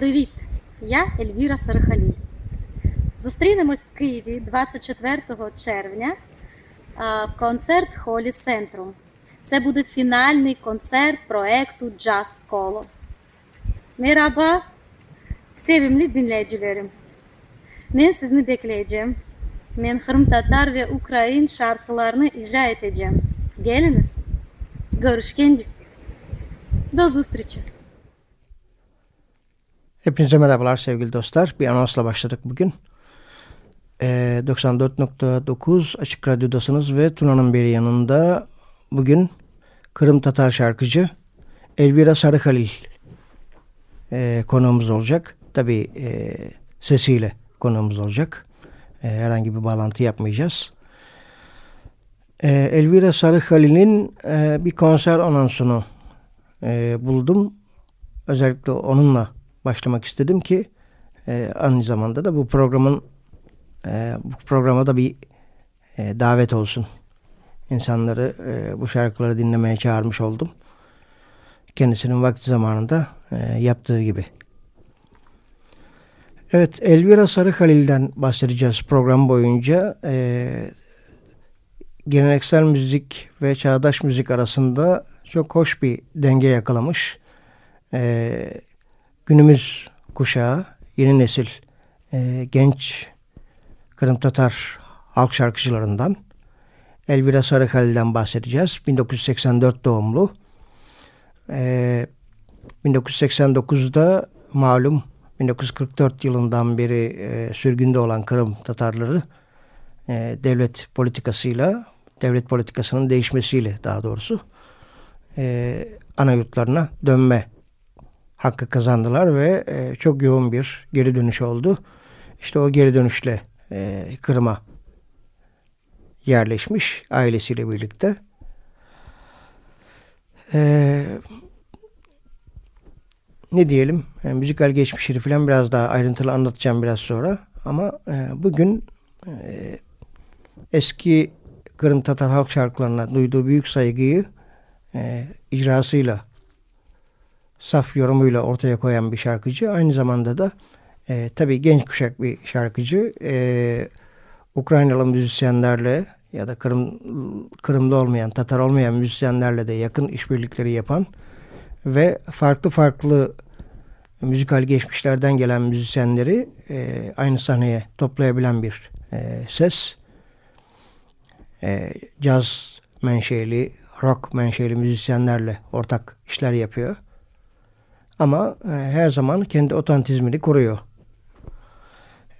Привіт! Я Ельвіра Сарахалій. Зустрінемось в Києві 24 червня в концерт Холі Центрум. Це буде фінальний концерт проекту Джаз Коло. Merhaba sevimli dinleyicilerim. Ben sizi bekleyeceğim. Ben Kırım Tatar ve Ukrayn şarkılarını icra edeceğim. Geliniz. Görüşkence. До зустрічі. Hepinize merhabalar sevgili dostlar. Bir anonsla başladık bugün. Ee, 94.9 Açık Radyo'dasınız ve Tuna'nın biri yanında bugün Kırım Tatar şarkıcı Elvira Sarıhalil e, konuğumuz olacak. Tabi e, sesiyle konuğumuz olacak. E, herhangi bir bağlantı yapmayacağız. E, Elvira Sarıhalil'in e, bir konser anonsunu e, buldum. Özellikle onunla başlamak istedim ki e, aynı zamanda da bu programın e, bu programa da bir e, davet olsun. İnsanları e, bu şarkıları dinlemeye çağırmış oldum. Kendisinin vakti zamanında e, yaptığı gibi. Evet Elvira Sarıhalil'den bahsedeceğiz program boyunca. E, geleneksel müzik ve çağdaş müzik arasında çok hoş bir denge yakalamış. E, günümüz kuşağı, yeni nesil e, genç Kırım Tatar halk şarkıcılarından Elvira Sarıkali'den bahsedeceğiz. 1984 doğumlu. E, 1989'da malum 1944 yılından beri e, sürgünde olan Kırım Tatarları e, devlet politikasıyla, devlet politikasının değişmesiyle daha doğrusu e, ana yurtlarına dönme hakkı kazandılar ve e, çok yoğun bir geri dönüş oldu. İşte o geri dönüşle e, Kırım'a yerleşmiş ailesiyle birlikte. E, ne diyelim yani müzikal geçmişini falan biraz daha ayrıntılı anlatacağım biraz sonra. Ama e, bugün e, eski Kırım Tatar halk şarkılarına duyduğu büyük saygıyı e, icrasıyla saf yorumuyla ortaya koyan bir şarkıcı. Aynı zamanda da e, tabii genç kuşak bir şarkıcı. E, Ukraynalı müzisyenlerle ya da Kırım, Kırım'da olmayan, Tatar olmayan müzisyenlerle de yakın işbirlikleri yapan ve farklı farklı müzikal geçmişlerden gelen müzisyenleri e, aynı sahneye toplayabilen bir e, ses. E, caz menşeli, rock menşeli müzisyenlerle ortak işler yapıyor. Ama e, her zaman kendi otantizmini koruyor.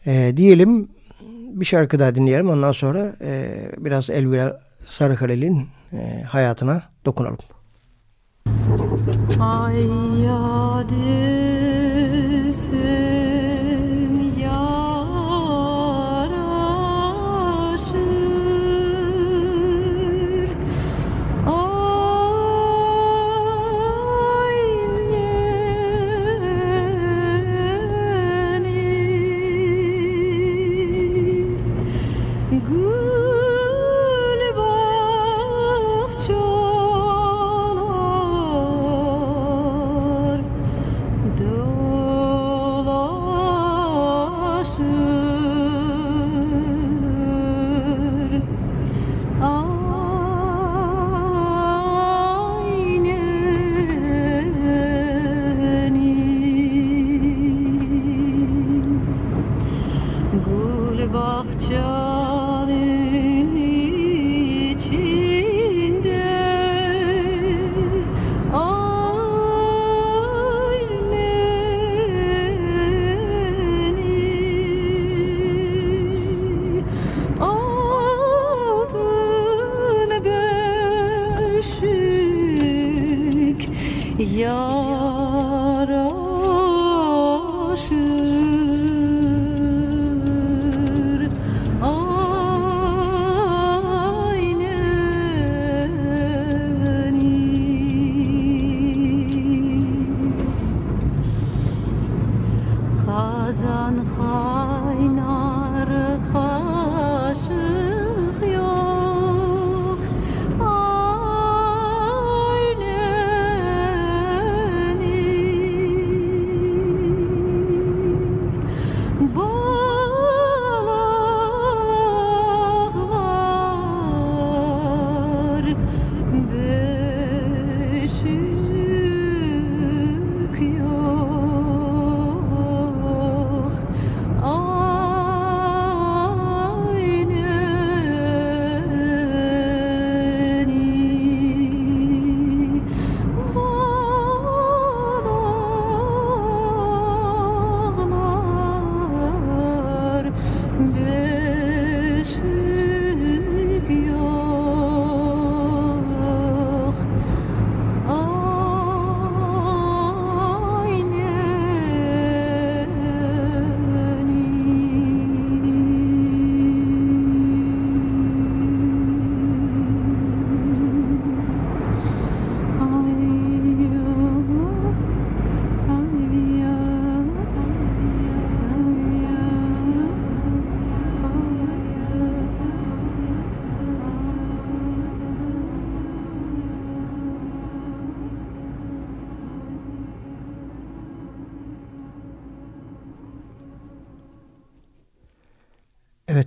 E, diyelim bir şarkı daha dinleyelim. Ondan sonra e, biraz Elvira Sarıkalel'in e, hayatına dokunalım. Ay ya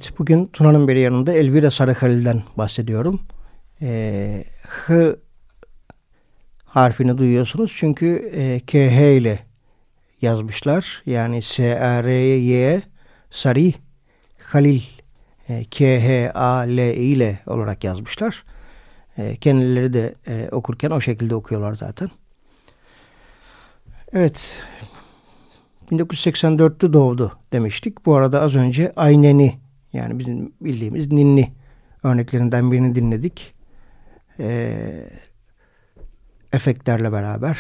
Evet, bugün Tuna'nın biri yanında Elvira Sarıhalil'den bahsediyorum. Ee, H harfini duyuyorsunuz çünkü e, KH ile yazmışlar. Yani S-A-R-Y Sari Halil e, K-H-A-L ile olarak yazmışlar. E, kendileri de e, okurken o şekilde okuyorlar zaten. Evet. 1984'te doğdu demiştik. Bu arada az önce Ayneni yani bizim bildiğimiz Ninni örneklerinden birini dinledik. Ee, efektlerle beraber.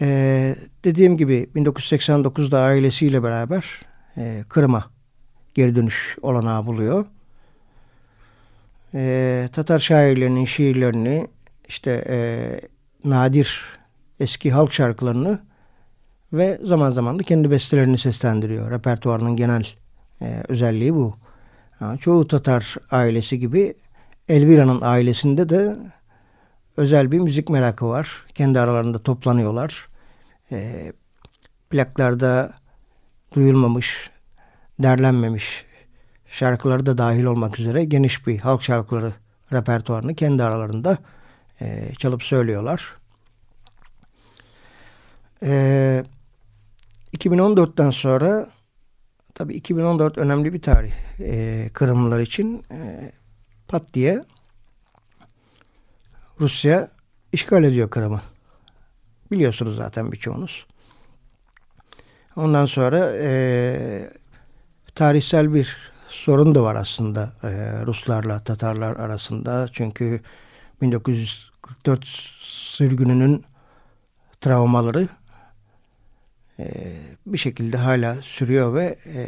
Ee, dediğim gibi 1989'da ailesiyle beraber e, Kırım'a geri dönüş olanağı buluyor. Ee, Tatar şairlerinin şiirlerini işte e, nadir eski halk şarkılarını ve zaman zaman da kendi bestelerini seslendiriyor. Repertuarının genel e, özelliği bu. Yani çoğu Tatar ailesi gibi Elvira'nın ailesinde de özel bir müzik merakı var. Kendi aralarında toplanıyorlar. E, plaklarda duyulmamış, derlenmemiş şarkıları da dahil olmak üzere geniş bir halk şarkıları repertuarını kendi aralarında e, çalıp söylüyorlar. E, 2014'ten sonra tabi 2014 önemli bir tarih e, Kırımlılar için e, pat diye Rusya işgal ediyor Kırım'ı. Biliyorsunuz zaten birçoğunuz. Ondan sonra e, tarihsel bir sorun da var aslında e, Ruslarla Tatarlar arasında. Çünkü 1944 sürgününün travmaları e, bir şekilde hala sürüyor ve e,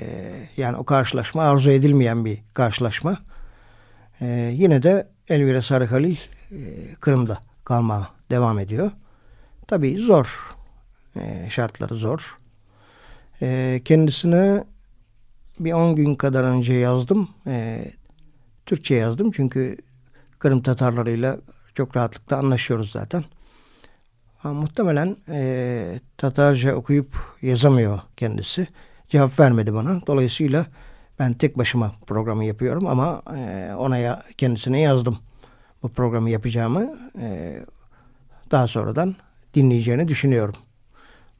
yani o karşılaşma arzu edilmeyen bir karşılaşma. E, yine de Elvira Sarıhalil e, Kırım'da kalmaya devam ediyor. Tabii zor. E, şartları zor. E, kendisine bir 10 gün kadar önce yazdım. Türkçe yazdım çünkü Kırım Tatarlarıyla çok rahatlıkla anlaşıyoruz zaten. Ama muhtemelen e, Tatarca okuyup yazamıyor kendisi. Cevap vermedi bana. Dolayısıyla ben tek başıma programı yapıyorum ama e, ona ya, kendisine yazdım bu programı yapacağımı. E, daha sonradan dinleyeceğini düşünüyorum.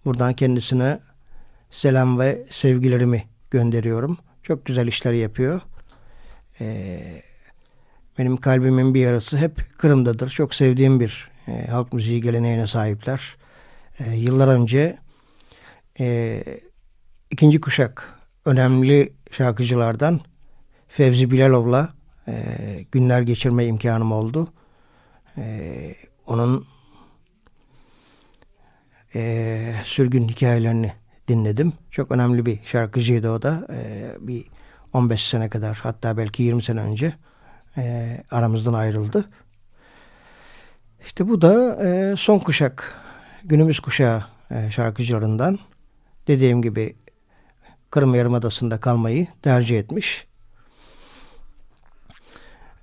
Buradan kendisine selam ve sevgilerimi gönderiyorum. Çok güzel işler yapıyor. Ee, benim kalbimin bir yarısı hep Kırım'dadır. Çok sevdiğim bir e, halk müziği geleneğine sahipler. E, yıllar önce e, ikinci kuşak önemli şarkıcılardan Fevzi Bilalov'la e, günler geçirme imkanım oldu. E, onun e, sürgün hikayelerini dinledim. Çok önemli bir şarkıcıydı o da. E, bir 15 sene kadar hatta belki 20 sene önce e, aramızdan ayrıldı. İşte bu da e, son kuşak, günümüz kuşağı e, şarkıcılarından dediğim gibi Kırım Yarımadası'nda kalmayı tercih etmiş.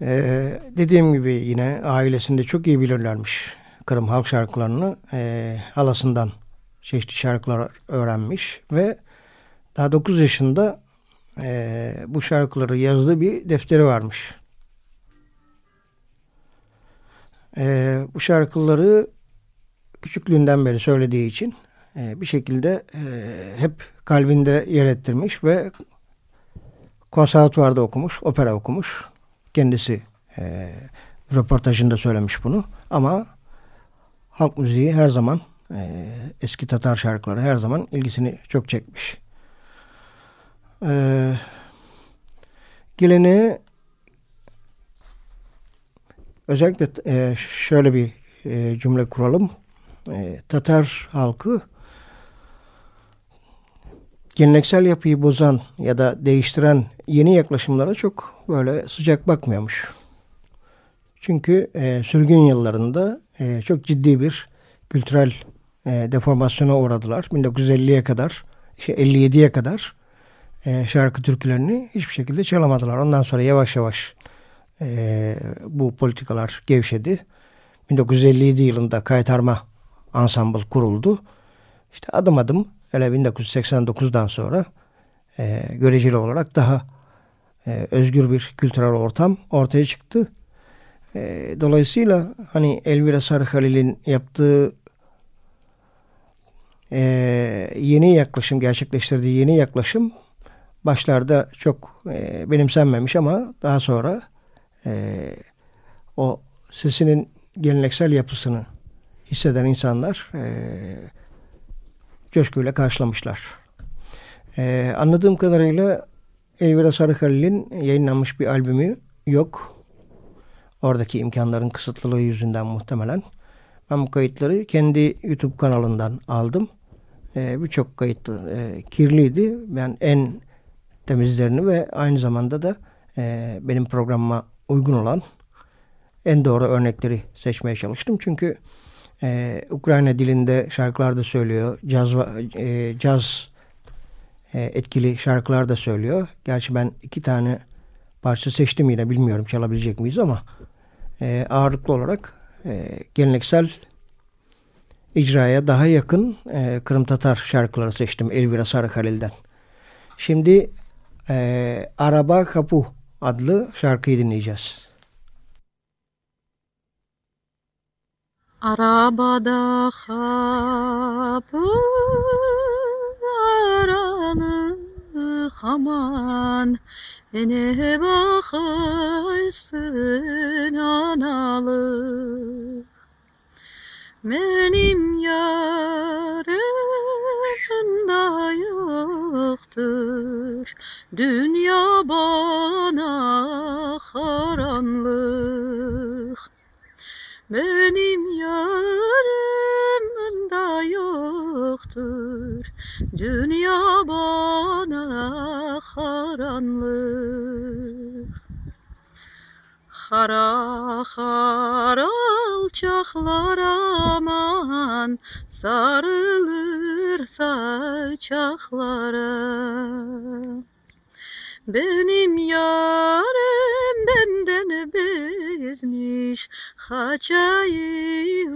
Ee, dediğim gibi yine ailesinde çok iyi bilirlermiş Kırım halk şarkılarını. E, halasından çeşitli şarkılar öğrenmiş ve daha 9 yaşında e, bu şarkıları yazdığı bir defteri varmış. E, bu şarkıları küçüklüğünden beri söylediği için e, bir şekilde e, hep kalbinde yer ettirmiş ve konservatuvarda okumuş, opera okumuş. Kendisi e, röportajında söylemiş bunu ama halk müziği her zaman e, eski Tatar şarkıları her zaman ilgisini çok çekmiş. E, geleneği özellikle e, şöyle bir e, cümle kuralım. E, Tatar halkı geleneksel yapıyı bozan ya da değiştiren yeni yaklaşımlara çok böyle sıcak bakmıyormuş. Çünkü e, sürgün yıllarında e, çok ciddi bir kültürel e, deformasyona uğradılar. 1950'ye kadar, işte 57'ye kadar e, şarkı türkülerini hiçbir şekilde çalamadılar. Ondan sonra yavaş yavaş e, bu politikalar gevşedi. 1957 yılında kaytarma ansambl kuruldu. İşte adım adım hele 1989'dan sonra e, göreceli olarak daha e, özgür bir kültürel ortam ortaya çıktı. E, dolayısıyla hani Elvira Sarıhalil'in yaptığı e, yeni yaklaşım, gerçekleştirdiği yeni yaklaşım başlarda çok e, benimsenmemiş ama daha sonra e, o sesinin geleneksel yapısını hisseden insanlar e, coşkuyla karşılamışlar. E, anladığım kadarıyla Elvira Sarıkalil'in yayınlanmış bir albümü yok. Oradaki imkanların kısıtlılığı yüzünden muhtemelen. Ben bu kayıtları kendi YouTube kanalından aldım. E, Birçok kayıt e, kirliydi. Ben en temizlerini ve aynı zamanda da e, benim programıma uygun olan en doğru örnekleri seçmeye çalıştım. Çünkü e, Ukrayna dilinde şarkılar da söylüyor. Caz, e, caz e, etkili şarkılar da söylüyor. Gerçi ben iki tane parça seçtim yine bilmiyorum çalabilecek miyiz ama e, ağırlıklı olarak e, geleneksel icraya daha yakın e, Kırım Tatar şarkıları seçtim Elvira Sarıkalil'den. Şimdi e, Araba Kapu adlı şarkıyı dinleyeceğiz. Arabada kapı aralı aman ne bakaysın analı benim yarım da yoktur. Dünya bana karanlık. Benim yarım da yoktur. Dünya bana karanlık Xara, xara alçaqlar aman sarılır saçaqlara. Benim yarım benden bezmiş Haçayı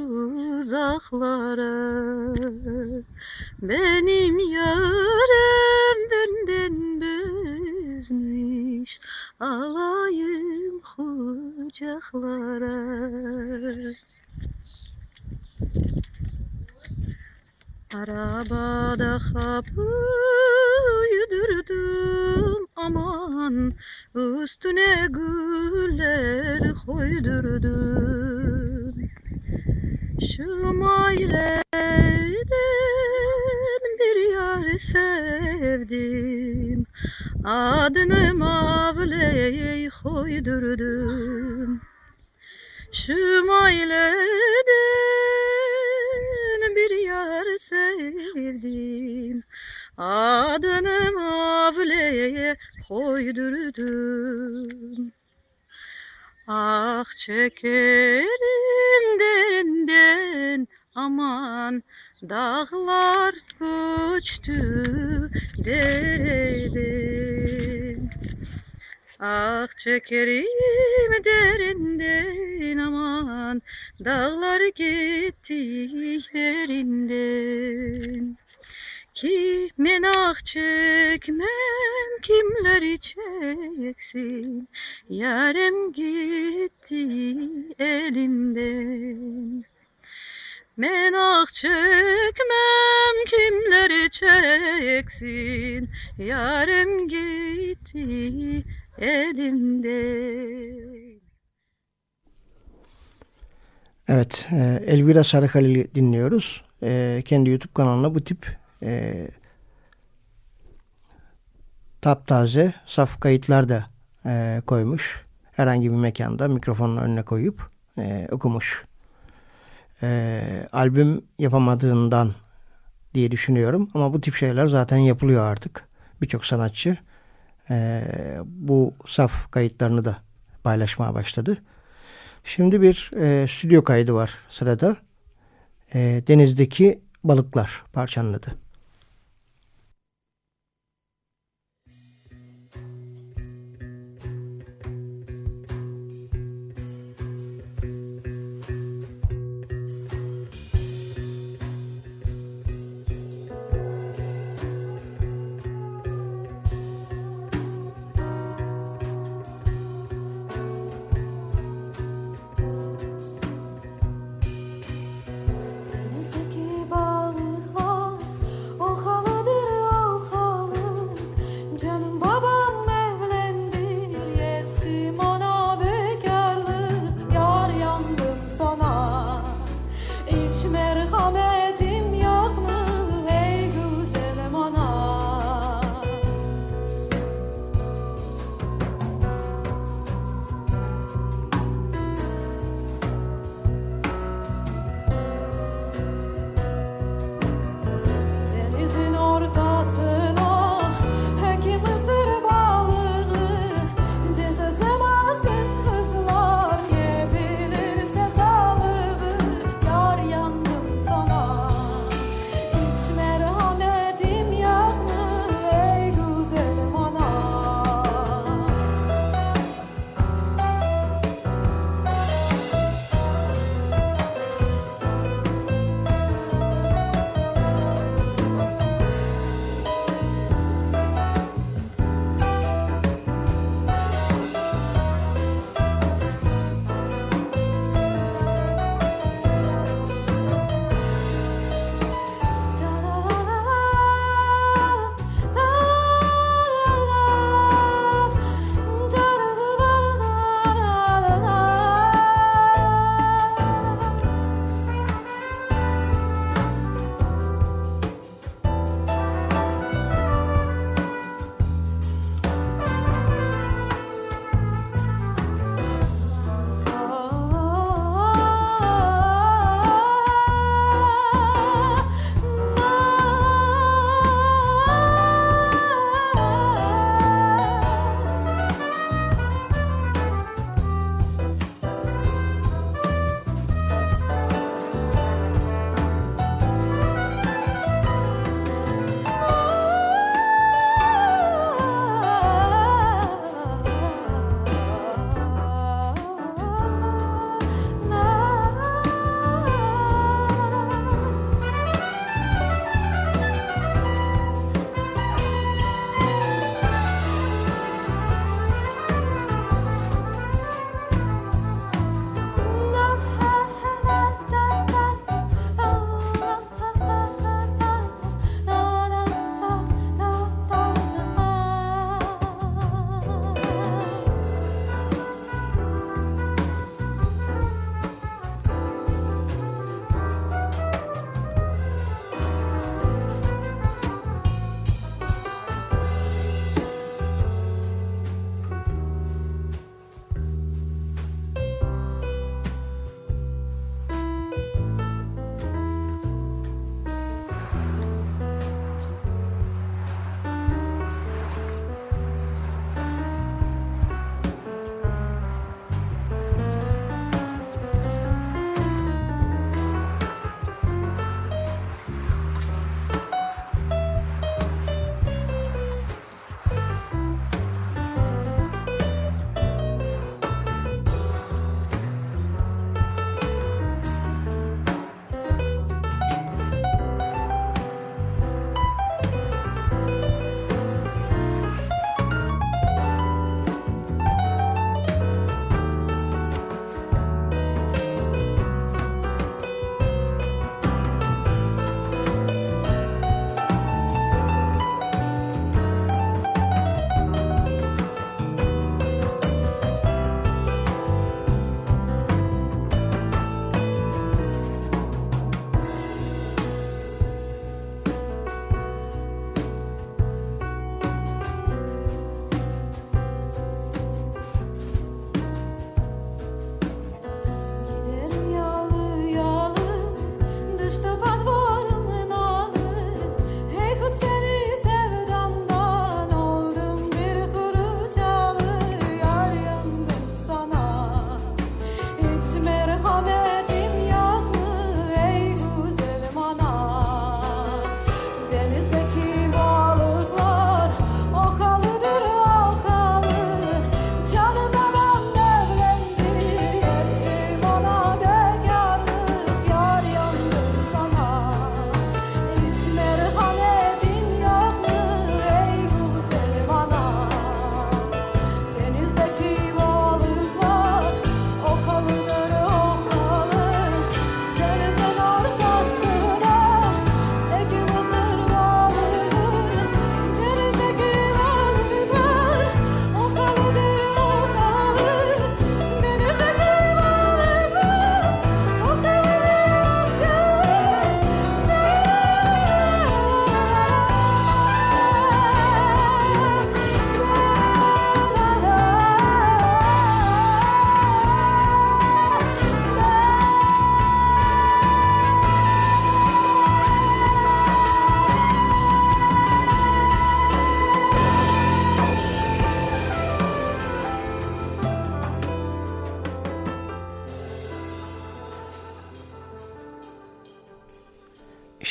uzaklara. Benim yarım benden bezmiş Alayım kucaklara Arabada kapıyı dürdüm aman Üstüne güller koydurdum. Şumaylerden bir yar sevdim Adını Mavle'ye koydurdum. Şumaylerden bir yar sevdim. Adını Mavle'ye koydurdum. Ah çekerim derinden aman Dağlar göçtü dereden Ah çekerim derinden aman Dağlar gitti yerinden. Kimin ah çekmem kimleri çeksin? Yarem gitti elinden. Men ah çekmem kimleri çeksin? Yarem gitti elimden Evet, e, Elvira Sarıkalil'i dinliyoruz. E, kendi YouTube kanalına bu tip e, taptaze, saf kayıtlar da koymuş. Herhangi bir mekanda mikrofonun önüne koyup okumuş. Albüm yapamadığından diye düşünüyorum. Ama bu tip şeyler zaten yapılıyor artık. Birçok sanatçı e, bu saf kayıtlarını da paylaşmaya başladı. Şimdi bir e, stüdyo kaydı var sırada. E, Denizdeki Balıklar parçanın adı.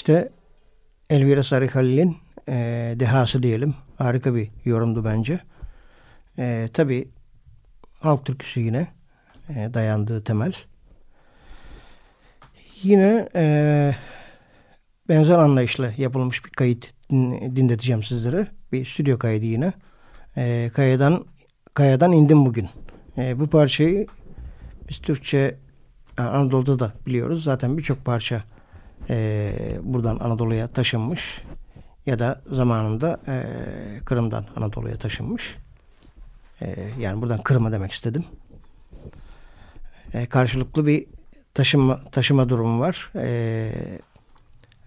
İşte Elvira Sarı e, dehası diyelim. Harika bir yorumdu bence. E, tabii halk türküsü yine e, dayandığı temel. Yine e, benzer anlayışla yapılmış bir kayıt dinleteceğim sizlere. Bir stüdyo kaydı yine. E, kayadan kayadan indim bugün. E, bu parçayı biz Türkçe Anadolu'da da biliyoruz. Zaten birçok parça e, buradan Anadolu'ya taşınmış ya da zamanında e, Kırım'dan Anadolu'ya taşınmış. E, yani buradan Kırım'a demek istedim. E, karşılıklı bir taşıma taşıma durumu var. E,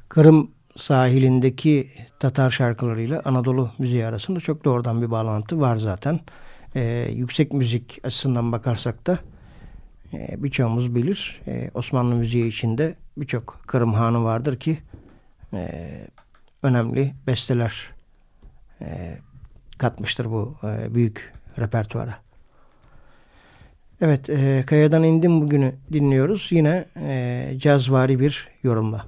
Kırım sahilindeki Tatar şarkılarıyla Anadolu müziği arasında çok doğrudan bir bağlantı var zaten. E, yüksek müzik açısından bakarsak da e, birçoğumuz bilir. E, Osmanlı müziği içinde birçok Kırım Hanı vardır ki e, önemli besteler e, katmıştır bu e, büyük repertuara. Evet, Kaya'dan indim bugünü dinliyoruz. Yine cazvari bir yorumla.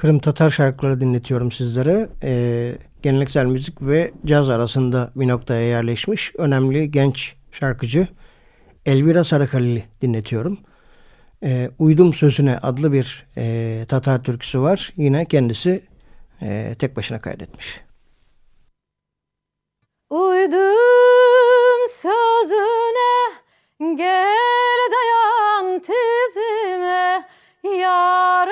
Kırım Tatar şarkıları dinletiyorum sizlere. Ee, geleneksel müzik ve caz arasında bir noktaya yerleşmiş önemli genç şarkıcı Elvira Sarakalili dinletiyorum. Ee, Uydum Sözüne adlı bir e, Tatar türküsü var. Yine kendisi e, tek başına kaydetmiş. Uydum sözüne gel dayan tizime yarısın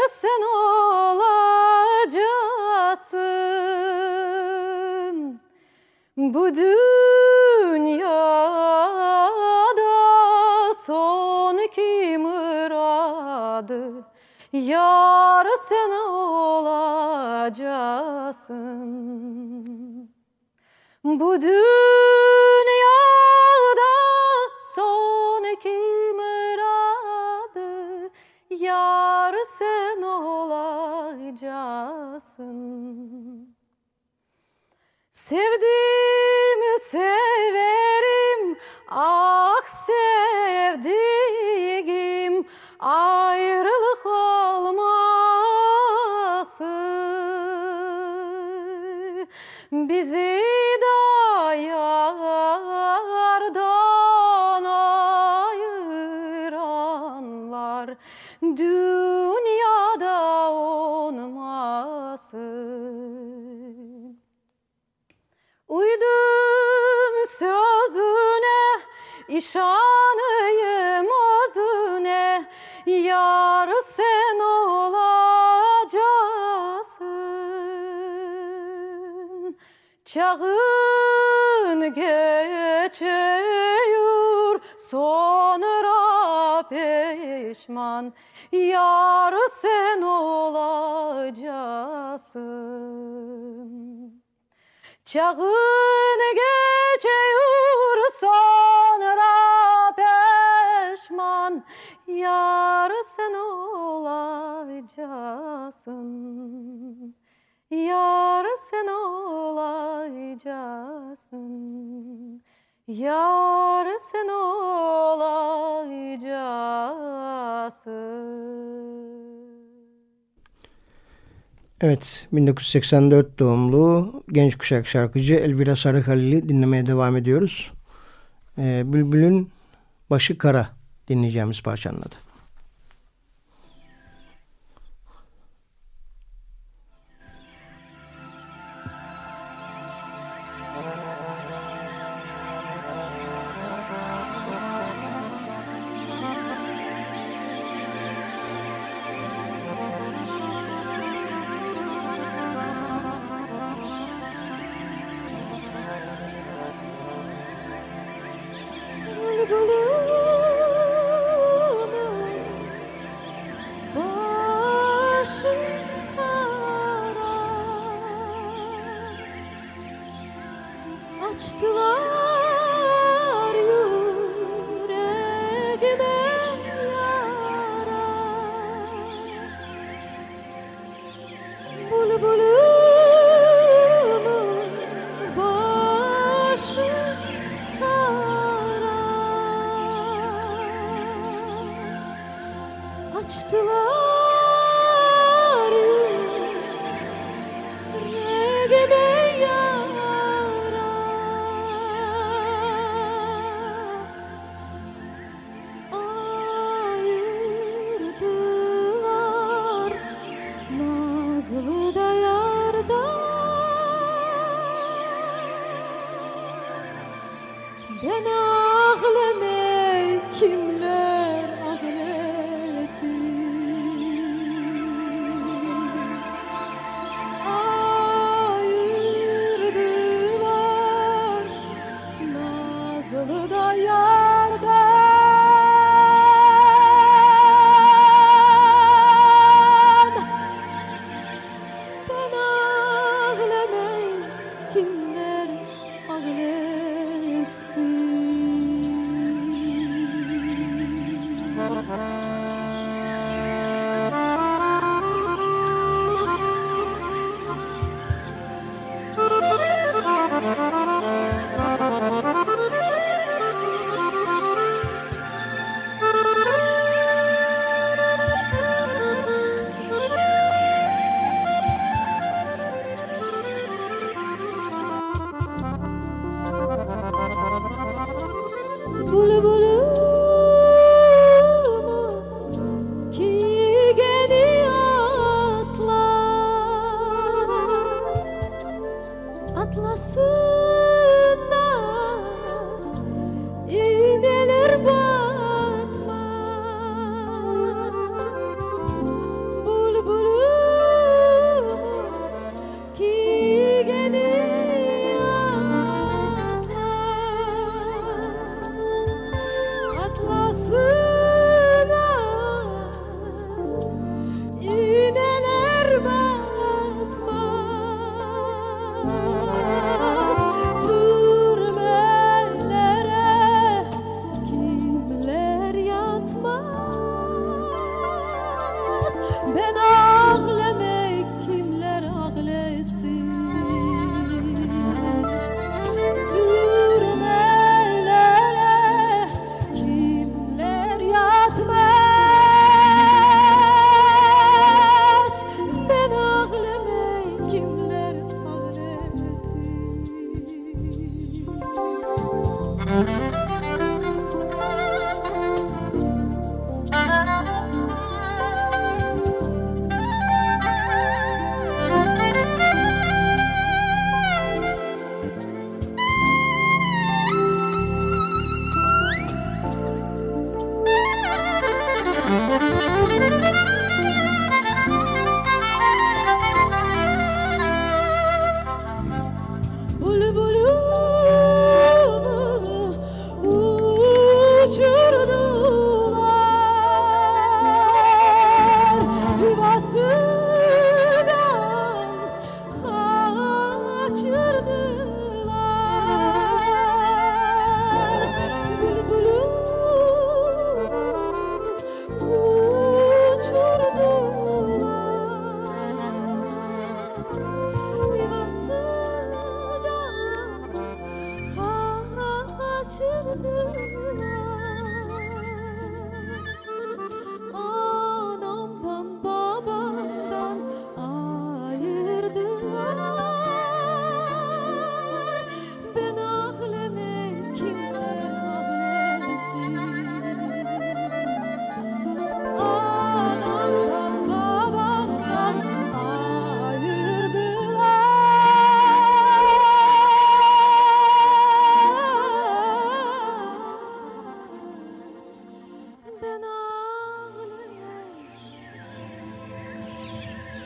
Bu dünyada son iki muradı? Yar sen olacaksın. Bu dünyada son iki muradı? Yar sen olacaksın Sevdim severim. Ah sevdiğim ayrılık olması bizi Çağın geçiyor, sonra peşman, yar sen olacaksın. Çağın geçiyor sonra peşman Yar sen olacaksın Yar sen olacaksın Yar sen olacaksın Evet, 1984 doğumlu genç kuşak şarkıcı Elvira Sarıhalil'i dinlemeye devam ediyoruz. Ee, Bülbül'ün Başı Kara dinleyeceğimiz parçanın adı. yanına ya.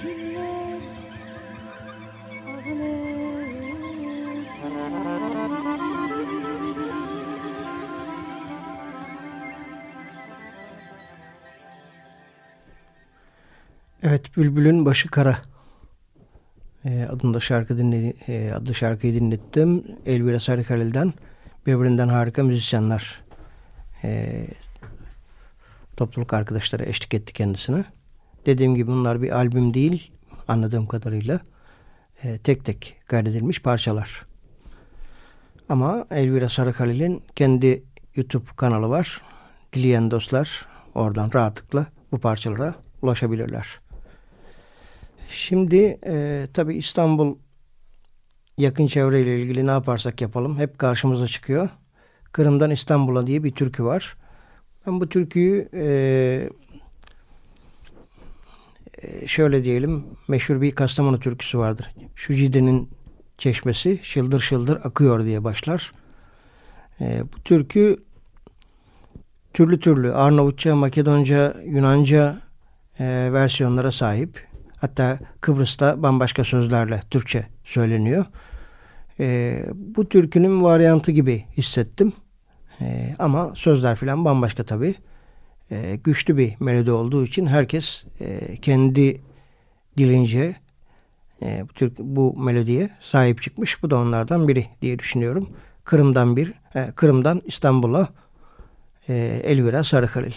Ağlasın Evet Bülbül'ün Başı Kara e, adında şarkı dinledi, e, adlı şarkıyı dinlettim. Elvira Sarıkalil'den birbirinden harika müzisyenler e, topluluk arkadaşları eşlik etti kendisine. Dediğim gibi bunlar bir albüm değil anladığım kadarıyla e, tek tek kaydedilmiş parçalar. Ama Elvira Sarıkalil'in kendi YouTube kanalı var. Dileyen dostlar oradan rahatlıkla bu parçalara ulaşabilirler. Şimdi e, tabii İstanbul yakın çevreyle ilgili ne yaparsak yapalım hep karşımıza çıkıyor. Kırım'dan İstanbul'a diye bir türkü var. Ben bu türküyü e, şöyle diyelim meşhur bir Kastamonu türküsü vardır. Şu cidenin çeşmesi şıldır şıldır akıyor diye başlar. E, bu türkü türlü türlü Arnavutça, Makedonca, Yunanca e, versiyonlara sahip. Hatta Kıbrıs'ta bambaşka sözlerle Türkçe söyleniyor. E, bu türkünün varyantı gibi hissettim. E, ama sözler filan bambaşka tabii. E, güçlü bir melodi olduğu için herkes e, kendi dilince e, bu, Türk, bu melodiye sahip çıkmış. Bu da onlardan biri diye düşünüyorum. Kırım'dan bir, e, Kırım'dan İstanbul'a e, Elvira Sarıkhalil.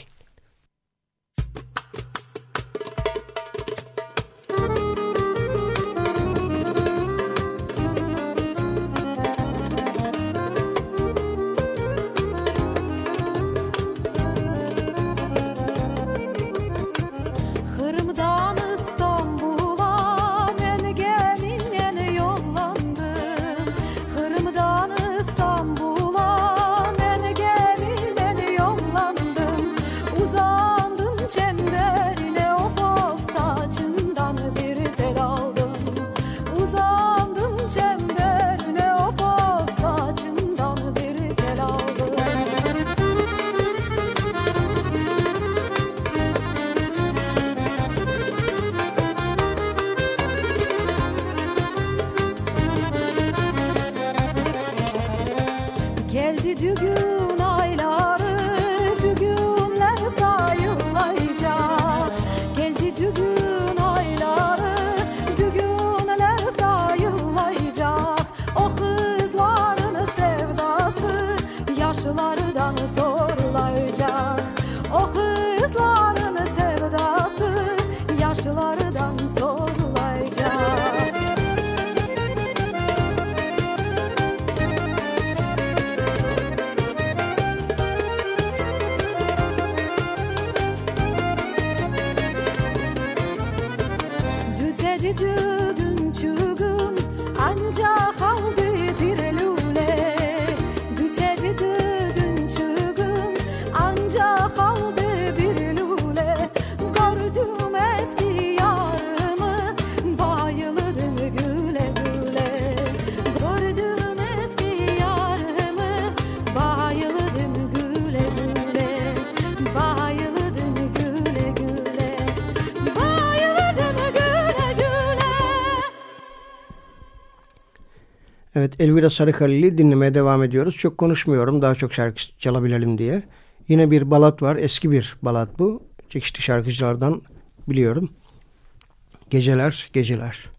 Evet Elvira Sarıkalili dinlemeye devam ediyoruz. Çok konuşmuyorum daha çok şarkı çalabilelim diye. Yine bir balat var. Eski bir balat bu. Çeşitli şarkıcılardan biliyorum. Geceler, geceler.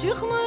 çıkma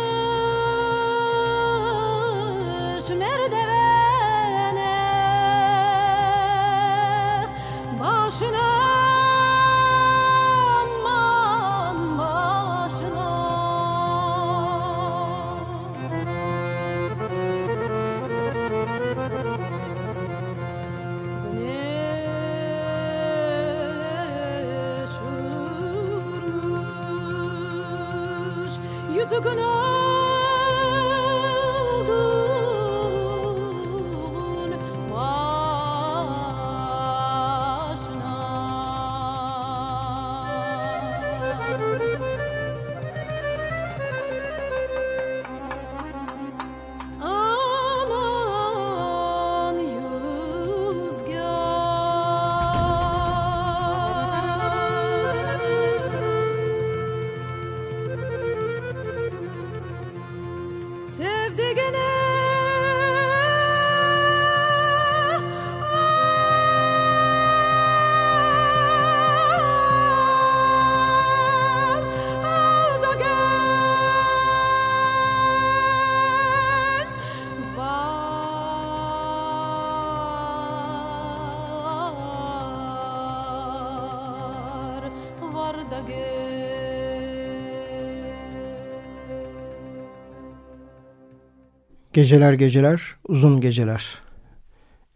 Geceler geceler uzun geceler.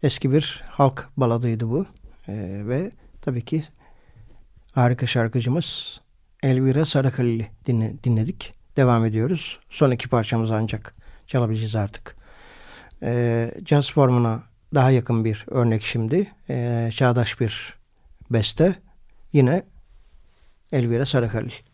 Eski bir halk baladıydı bu. Ee, ve tabii ki harika şarkıcımız Elvira Sarakalili dinle, dinledik. Devam ediyoruz. Son iki parçamızı ancak çalabileceğiz artık. Ee, caz formuna daha yakın bir örnek şimdi. Ee, çağdaş bir beste. Yine Elvira Sarakalili.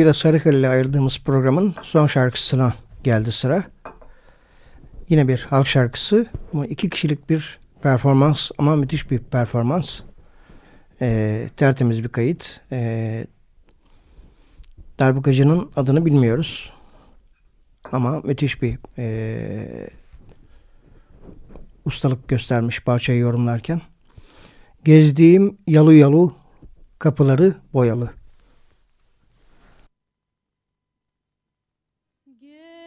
Elvira Sarıkal ile ayırdığımız programın son şarkısına geldi sıra. Yine bir halk şarkısı ama iki kişilik bir performans ama müthiş bir performans. Ee, tertemiz bir kayıt. Ee, darbukacının adını bilmiyoruz. Ama müthiş bir e, ustalık göstermiş parçayı yorumlarken. Gezdiğim yalu yalu kapıları boyalı. Give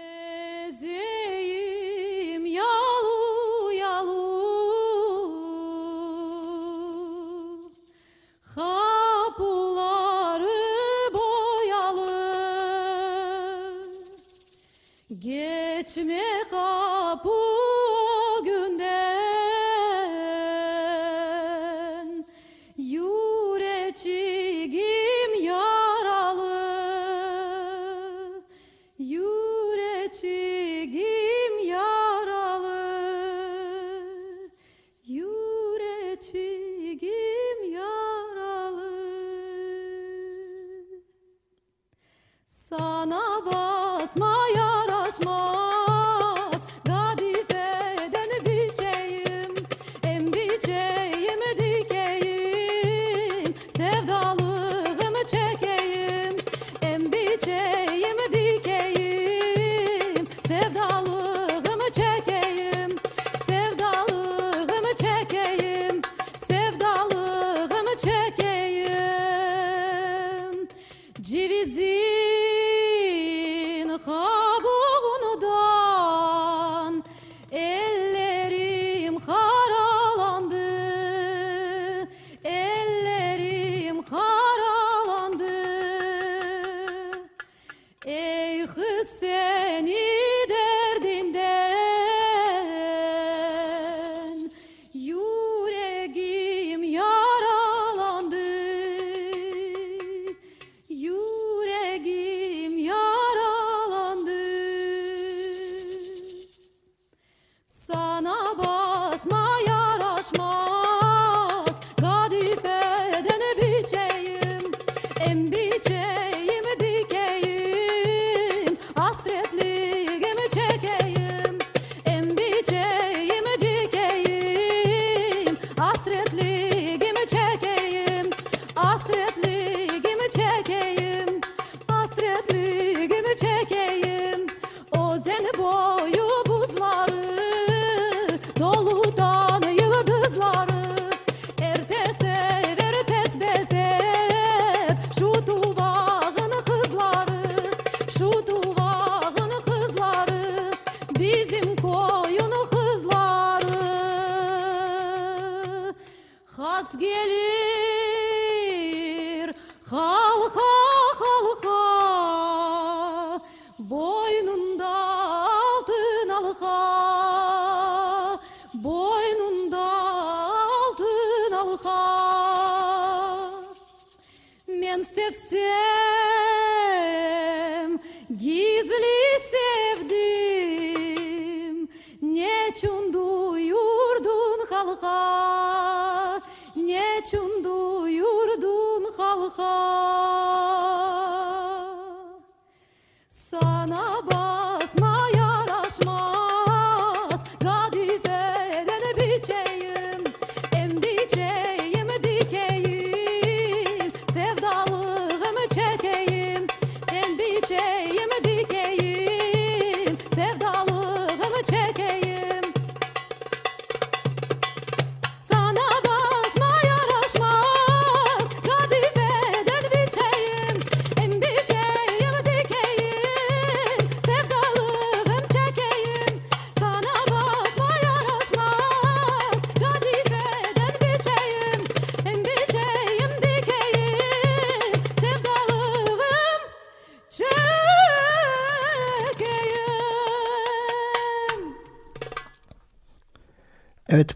sana basma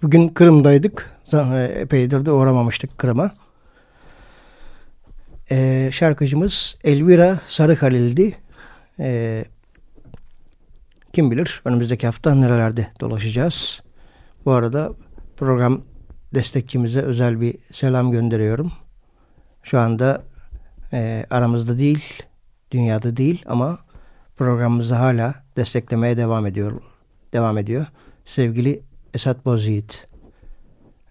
bugün Kırım'daydık. E, Epeydir de uğramamıştık Kırım'a. Ee, şarkıcımız Elvira Sarıhalil'di. Ee, kim bilir önümüzdeki hafta nerelerde dolaşacağız. Bu arada program destekçimize özel bir selam gönderiyorum. Şu anda e, aramızda değil dünyada değil ama programımızı hala desteklemeye devam ediyor. Devam ediyor. Sevgili Esat Bozyiğit.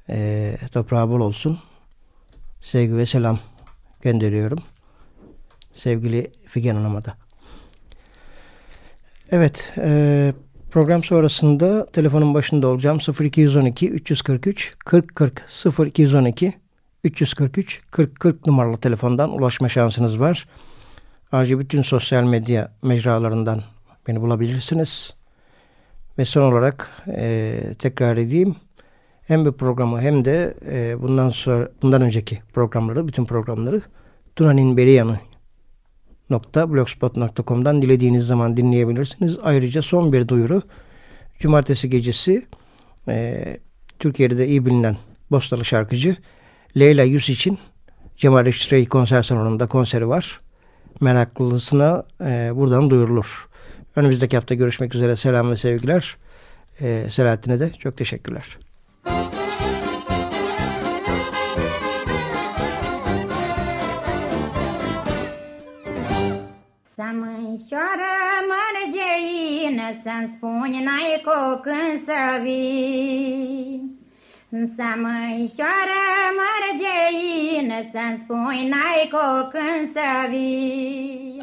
E, toprağı bol olsun. Sevgi ve selam gönderiyorum. Sevgili Figen Hanım'a da. Evet, e, program sonrasında telefonun başında olacağım. 0212 343 40 40 0212 343 40 40 numaralı telefondan ulaşma şansınız var. Ayrıca bütün sosyal medya mecralarından beni bulabilirsiniz. Ve son olarak e, tekrar edeyim. Hem bu programı hem de e, bundan sonra bundan önceki programları, bütün programları Tunanin Beriyan'ı blogspot.com'dan dilediğiniz zaman dinleyebilirsiniz. Ayrıca son bir duyuru. Cumartesi gecesi e, Türkiye'de de iyi bilinen Bostalı şarkıcı Leyla Yus için Cemal Reşit konser salonunda konseri var. Meraklısına e, buradan duyurulur. Önümüzdeki hafta görüşmek üzere. Selam ve sevgiler. E, Selahattin'e de çok teşekkürler. Să mărgeină, Să-mi spuni n-ai când să vii. Să mărgeină, Să-mi spuni n-ai când să vii.